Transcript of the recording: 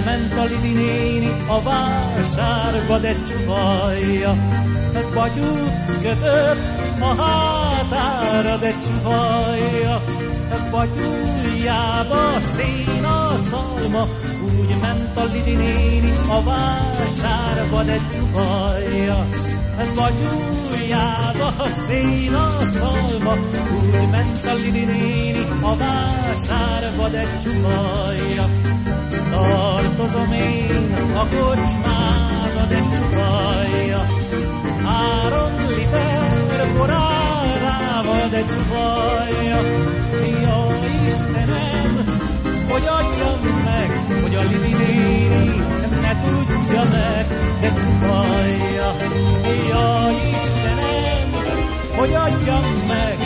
Elment a Lidi néni a vásárba, de csuhajja. Batyút kötött a hátára, de csuhajja. Batyújába szén a szalma, úgy ment a Lidi néni a vásárba, de csuhajja. Batyújába szén a szalma, úgy ment a Lidi néni a vásárba, de csuhajja hozom én a kocsmán a nem csuvalja. Három liter korálával, de csuvalja. Ja, Istenem, hogy adjam meg, hogy a Lili néni ne tudja meg, de csuvalja. Ja, Istenem, hogy adjam meg,